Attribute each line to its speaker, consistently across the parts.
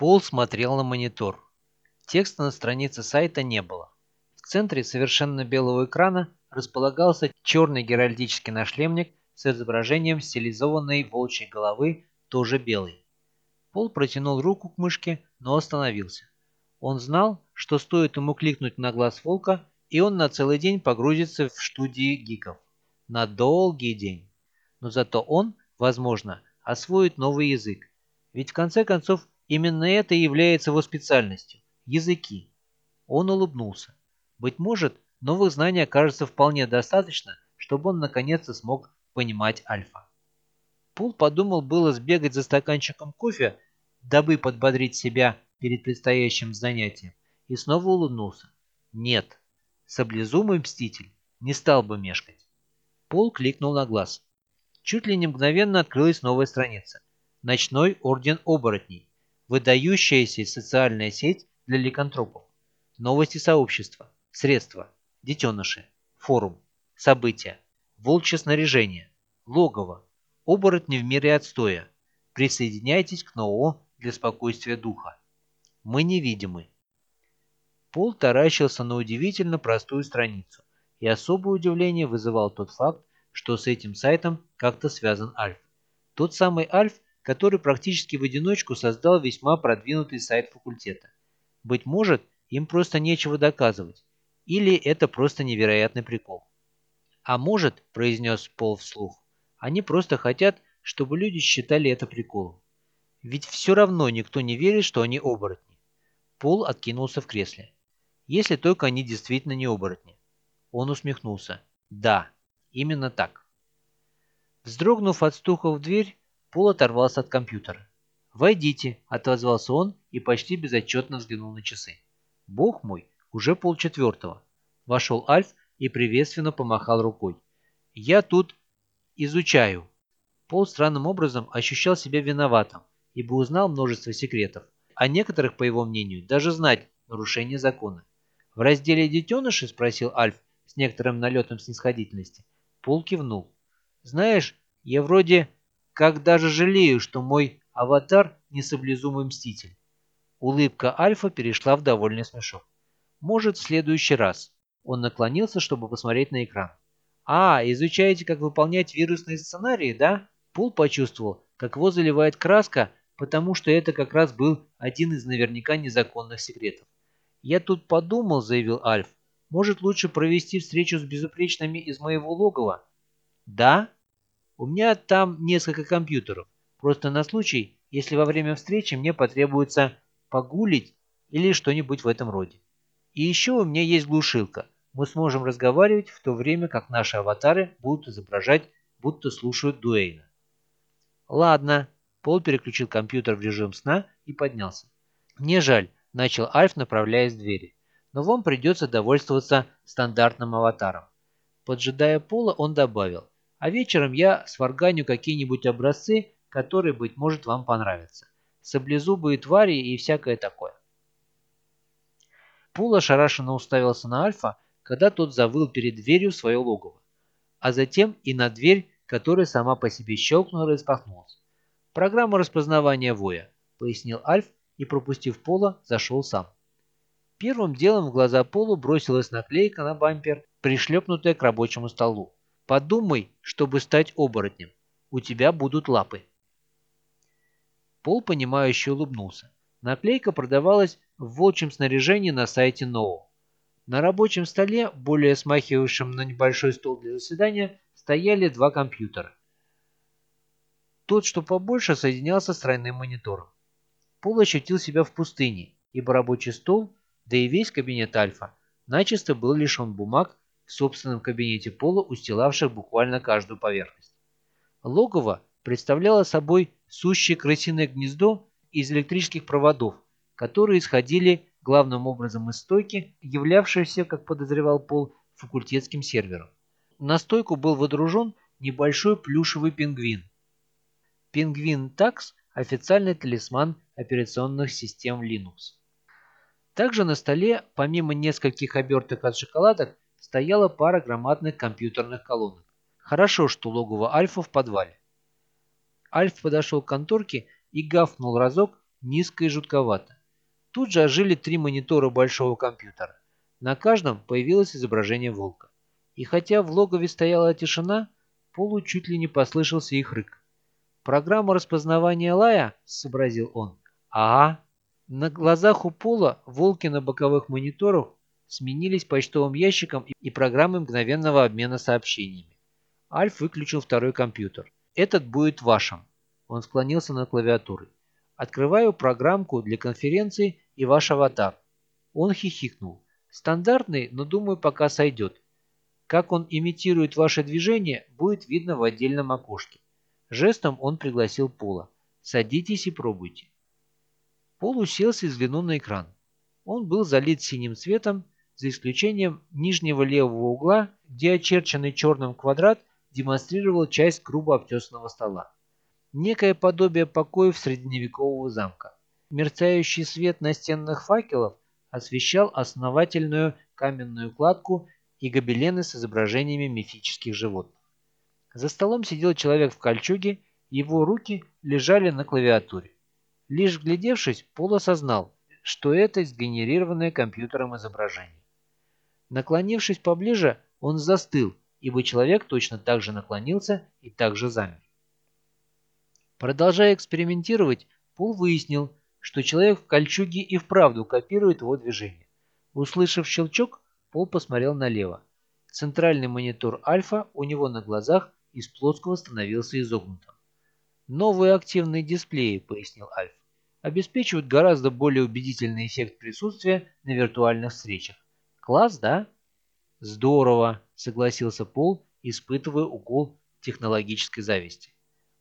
Speaker 1: Пол смотрел на монитор. Текста на странице сайта не было. В центре совершенно белого экрана располагался черный геральдический нашлемник с изображением стилизованной волчьей головы, тоже белый. Пол протянул руку к мышке, но остановился. Он знал, что стоит ему кликнуть на глаз волка, и он на целый день погрузится в студии гиков. На долгий день. Но зато он, возможно, освоит новый язык. Ведь в конце концов именно это и является его специальностью – языки. Он улыбнулся. Быть может, новых знаний окажется вполне достаточно, чтобы он наконец-то смог понимать альфа. Пул подумал было сбегать за стаканчиком кофе, дабы подбодрить себя перед предстоящим занятием, и снова улыбнулся. Нет, саблезумый мститель не стал бы мешкать. Пол кликнул на глаз. Чуть ли не мгновенно открылась новая страница. Ночной орден оборотней. Выдающаяся социальная сеть для ликантропов. Новости сообщества. Средства. Детеныши. Форум. События. Волчье снаряжение логово, оборотни в мире отстоя. Присоединяйтесь к НОО для спокойствия духа. Мы невидимы. Пол таращился на удивительно простую страницу, и особое удивление вызывал тот факт, что с этим сайтом как-то связан Альф. Тот самый Альф, который практически в одиночку создал весьма продвинутый сайт факультета. Быть может, им просто нечего доказывать. Или это просто невероятный прикол. А может, произнес Пол вслух, они просто хотят, чтобы люди считали это приколом. Ведь все равно никто не верит, что они оборотни. Пол откинулся в кресле. Если только они действительно не оборотни. Он усмехнулся. Да, именно так. Вздрогнув от стука в дверь, Пол оторвался от компьютера. «Войдите», — отозвался он и почти безотчетно взглянул на часы. «Бог мой, уже полчетвертого». Вошел Альф и приветственно помахал рукой. «Я тут изучаю. Пол странным образом ощущал себя виноватым, ибо узнал множество секретов, а некоторых, по его мнению, даже знать нарушение закона. В разделе «Детеныши» спросил Альф с некоторым налетом снисходительности. Пол кивнул. «Знаешь, я вроде как даже жалею, что мой аватар не саблезумый мститель». Улыбка Альфа перешла в довольный смешок. «Может, в следующий раз». Он наклонился, чтобы посмотреть на экран. «А, изучаете, как выполнять вирусные сценарии, да?» Пул почувствовал, как его заливает краска, потому что это как раз был один из наверняка незаконных секретов. «Я тут подумал», — заявил Альф, — «может лучше провести встречу с безупречными из моего логова?» «Да? У меня там несколько компьютеров. Просто на случай, если во время встречи мне потребуется погулить или что-нибудь в этом роде. И еще у меня есть глушилка мы сможем разговаривать в то время, как наши аватары будут изображать, будто слушают Дуэйна. Ладно. Пол переключил компьютер в режим сна и поднялся. Мне жаль, начал Альф, направляясь к двери. Но вам придется довольствоваться стандартным аватаром. Поджидая Пола, он добавил. А вечером я сварганю какие-нибудь образцы, которые, быть может, вам понравятся. Саблезубые твари и всякое такое. Пол ошарашенно уставился на Альфа, когда тот завыл перед дверью свое логово, а затем и на дверь, которая сама по себе щелкнула и распахнулась. «Программа распознавания воя», — пояснил Альф и, пропустив Пола, зашел сам. Первым делом в глаза Полу бросилась наклейка на бампер, пришлепнутая к рабочему столу. «Подумай, чтобы стать оборотнем. У тебя будут лапы». Пол, понимающе улыбнулся. Наклейка продавалась в волчьем снаряжении на сайте Ноу. На рабочем столе, более смахивавшем на небольшой стол для заседания, стояли два компьютера. Тот, что побольше, соединялся с тройным монитором. Пол ощутил себя в пустыне, ибо рабочий стол, да и весь кабинет Альфа, начисто был лишен бумаг в собственном кабинете Пола, устилавших буквально каждую поверхность. Логово представляло собой сущее крысиное гнездо из электрических проводов, которые исходили главным образом из стойки, являвшейся, как подозревал Пол, факультетским сервером. На стойку был водружен небольшой плюшевый пингвин. Пингвин Такс – официальный талисман операционных систем Linux. Также на столе, помимо нескольких оберток от шоколадок, стояла пара громадных компьютерных колонок. Хорошо, что логово Альфа в подвале. Альф подошел к конторке и гафнул разок, низко и жутковато. Тут же ожили три монитора большого компьютера. На каждом появилось изображение волка. И хотя в логове стояла тишина, Полу чуть ли не послышался их рык. «Программа распознавания лая?» — сообразил он. «Ага». На глазах у Пола волки на боковых мониторах сменились почтовым ящиком и программой мгновенного обмена сообщениями. Альф выключил второй компьютер. «Этот будет вашим». Он склонился над клавиатурой. «Открываю программку для конференции и ваш аватар». Он хихикнул. «Стандартный, но думаю, пока сойдет. Как он имитирует ваше движение, будет видно в отдельном окошке. Жестом он пригласил Пола. «Садитесь и пробуйте». Пол уселся и взглянул на экран. Он был залит синим цветом, за исключением нижнего левого угла, где очерченный черным квадрат демонстрировал часть грубо обтесанного стола. Некое подобие покоев средневекового замка. Мерцающий свет настенных факелов освещал основательную каменную кладку и гобелены с изображениями мифических животных. За столом сидел человек в кольчуге, его руки лежали на клавиатуре. Лишь вглядевшись, Пол осознал, что это сгенерированное компьютером изображение. Наклонившись поближе, он застыл, ибо человек точно так же наклонился и так же замер. Продолжая экспериментировать, Пол выяснил, что человек в кольчуге и вправду копирует его движение. Услышав щелчок, Пол посмотрел налево. Центральный монитор Альфа у него на глазах из плоского становился изогнутым. «Новые активные дисплеи», — пояснил Альф, обеспечивают гораздо более убедительный эффект присутствия на виртуальных встречах. Класс, да? Здорово, согласился Пол, испытывая укол технологической зависти.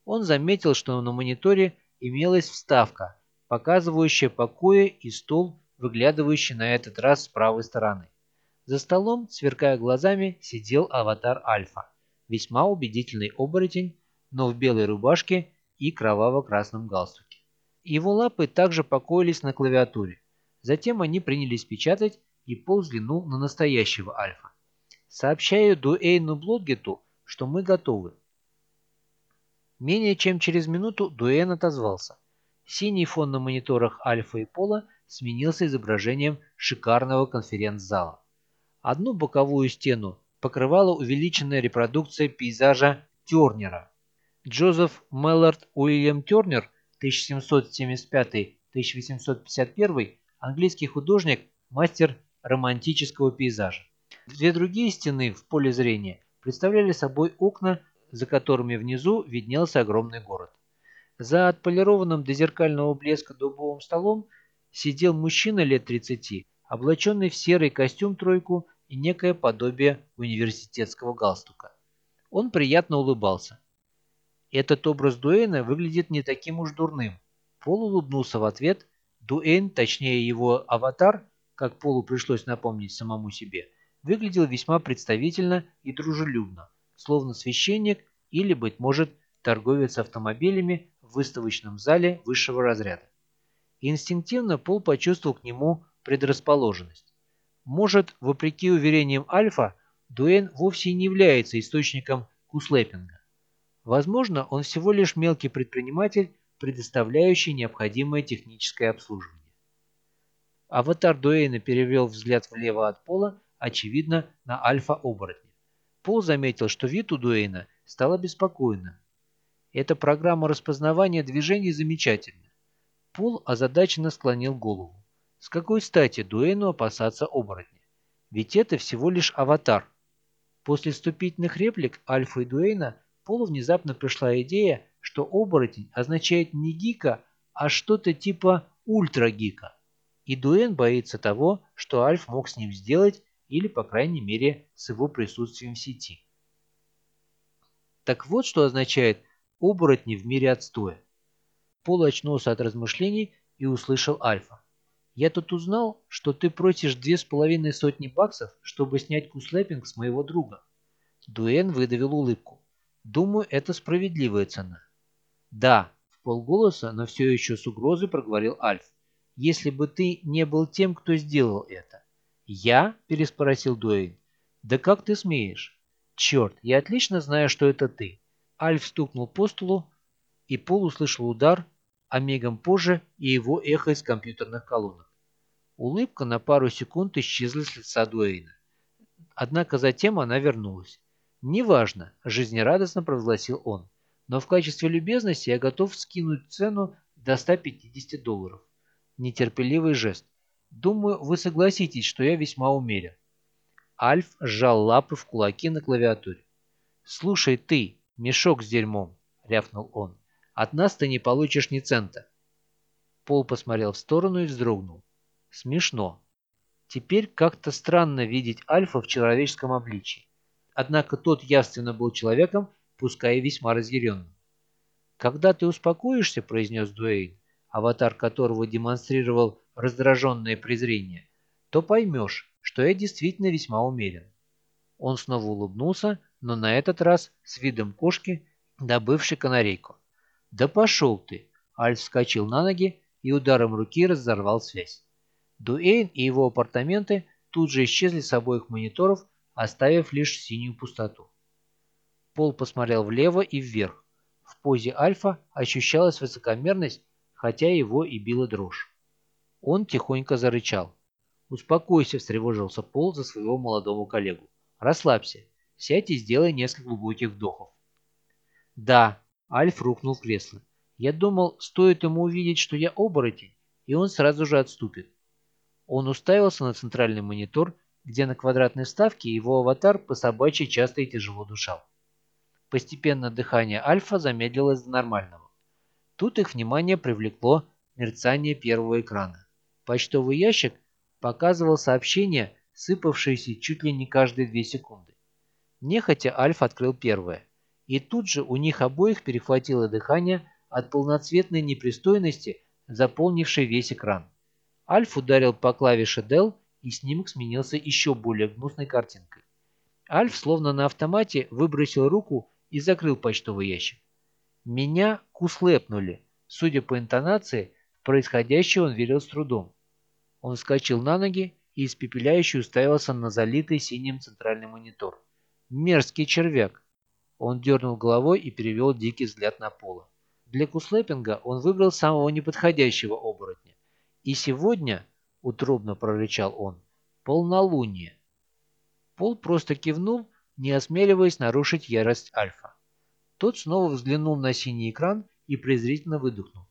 Speaker 1: Он заметил, что на мониторе имелась вставка, показывающая покои и стол, выглядывающий на этот раз с правой стороны. За столом, сверкая глазами, сидел аватар Альфа. Весьма убедительный оборотень, но в белой рубашке и кроваво-красном галстуке. Его лапы также покоились на клавиатуре. Затем они принялись печатать, и Пол взглянул на настоящего Альфа. «Сообщаю Дуэйну Блодгету, что мы готовы». Менее чем через минуту Дуэйн отозвался. Синий фон на мониторах Альфа и Пола сменился изображением шикарного конференц-зала. Одну боковую стену покрывала увеличенная репродукция пейзажа Тернера. Джозеф Меллард Уильям Тернер 1775-1851 английский художник, мастер романтического пейзажа. Две другие стены в поле зрения представляли собой окна, за которыми внизу виднелся огромный город. За отполированным до зеркального блеска дубовым столом сидел мужчина лет 30 облаченный в серый костюм-тройку и некое подобие университетского галстука. Он приятно улыбался. Этот образ Дуэйна выглядит не таким уж дурным. Пол улыбнулся в ответ. Дуэйн, точнее его аватар, как Полу пришлось напомнить самому себе, выглядел весьма представительно и дружелюбно, словно священник или, быть может, торговец автомобилями в выставочном зале высшего разряда. Инстинктивно Пол почувствовал к нему предрасположенность. Может, вопреки уверениям Альфа, Дуэн вовсе не является источником куслепинга. Возможно, он всего лишь мелкий предприниматель, предоставляющий необходимое техническое обслуживание. Аватар Дуэйна перевел взгляд влево от Пола, очевидно, на альфа-оборотня. Пол заметил, что вид у Дуэйна стал обеспокоенным. Эта программа распознавания движений замечательна. Пол озадаченно склонил голову. С какой стати Дуэну опасаться оборотня? Ведь это всего лишь аватар. После вступительных реплик Альфа и Дуэйна Полу внезапно пришла идея, что оборотень означает не гика, а что-то типа ультрагика. И Дуэн боится того, что Альф мог с ним сделать, или, по крайней мере, с его присутствием в сети. Так вот, что означает оборотни в мире отстоя. Пол очнулся от размышлений и услышал Альфа. Я тут узнал, что ты просишь две с половиной сотни баксов, чтобы снять куслепинг с моего друга. Дуэн выдавил улыбку. Думаю, это справедливая цена. Да, в полголоса, но все еще с угрозой проговорил Альф. Если бы ты не был тем, кто сделал это. Я? Переспросил Дуэйн. Да как ты смеешь? Черт, я отлично знаю, что это ты. Альф стукнул по столу, и Пол услышал удар, а мигом позже и его эхо из компьютерных колонок. Улыбка на пару секунд исчезла с лица Дуэйна. Однако затем она вернулась. «Неважно», – жизнерадостно провозгласил он, – «но в качестве любезности я готов скинуть цену до 150 долларов». Нетерпеливый жест. «Думаю, вы согласитесь, что я весьма умерен». Альф сжал лапы в кулаки на клавиатуре. «Слушай ты, мешок с дерьмом», — рявкнул он. «От нас ты не получишь ни цента». Пол посмотрел в сторону и вздрогнул. Смешно. Теперь как-то странно видеть Альфа в человеческом обличии. Однако тот явственно был человеком, пускай и весьма разъяренным. «Когда ты успокоишься», — произнес Дуэйн, аватар которого демонстрировал раздраженное презрение, то поймешь, что я действительно весьма умерен. Он снова улыбнулся, но на этот раз с видом кошки, добывшей канарейку. «Да пошел ты!» Альф вскочил на ноги и ударом руки разорвал связь. Дуэйн и его апартаменты тут же исчезли с обоих мониторов, оставив лишь синюю пустоту. Пол посмотрел влево и вверх. В позе Альфа ощущалась высокомерность, хотя его и била дрожь. Он тихонько зарычал. «Успокойся», – встревожился Пол за своего молодого коллегу. «Расслабься. Сядь и сделай несколько глубоких вдохов». «Да», – Альф рухнул в кресло. «Я думал, стоит ему увидеть, что я оборотень, и он сразу же отступит». Он уставился на центральный монитор, где на квадратной вставке его аватар по собачьи часто и тяжело дышал. Постепенно дыхание Альфа замедлилось до нормального. Тут их внимание привлекло мерцание первого экрана. Почтовый ящик – показывал сообщения, сыпавшиеся чуть ли не каждые две секунды. Нехотя Альф открыл первое. И тут же у них обоих перехватило дыхание от полноцветной непристойности, заполнившей весь экран. Альф ударил по клавише Del, и снимок сменился еще более гнусной картинкой. Альф словно на автомате выбросил руку и закрыл почтовый ящик. Меня куслепнули. Судя по интонации, в происходящее он верил с трудом. Он вскочил на ноги и испепеляюще уставился на залитый синим центральный монитор. «Мерзкий червяк!» Он дернул головой и перевел дикий взгляд на пола. Для куслепинга он выбрал самого неподходящего оборотня. «И сегодня, — утробно прорычал он, — полнолуние!» Пол просто кивнул, не осмеливаясь нарушить ярость Альфа. Тот снова взглянул на синий экран и презрительно выдохнул.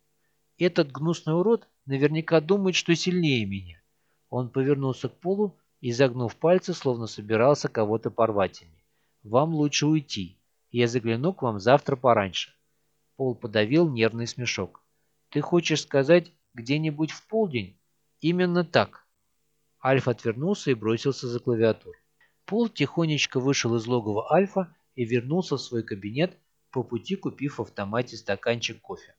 Speaker 1: Этот гнусный урод наверняка думает, что сильнее меня. Он повернулся к полу и, загнув пальцы, словно собирался кого-то порвать ими. «Вам лучше уйти. Я загляну к вам завтра пораньше». Пол подавил нервный смешок. «Ты хочешь сказать где-нибудь в полдень?» «Именно так». Альфа отвернулся и бросился за клавиатуру. Пол тихонечко вышел из логова Альфа и вернулся в свой кабинет, по пути купив в автомате стаканчик кофе.